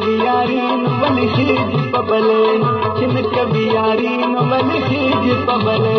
ಕವಿಯಾರೀನು ಬಲಿಸಿ ಜಿಪ ಬಲೆ ಚಿನ್ನ ಕವಿಯಾರೀನು ಬಲಿಸಿ ಜಿಪ ಬಲೆ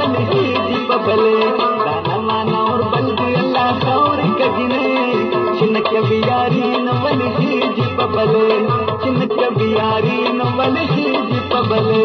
ಬಲಗಿ ದೀಪ ಬಲೆ ದಾನಮಾನ ಅವ್ರ ಬಂದು ಎಲ್ಲ ಸೌರಿ ಕಜಿನೆ ಚಿನ್ನಕ್ಕೆ ಬಿಯಾರಿ ನವಲಿಸಿ ದೀಪ ಬಲೆ ಚಿನ್ನಕ್ಕೆ ಬಿಯಾರಿ ನವಲಿಸಿ ದೀಪ ಬಲೆ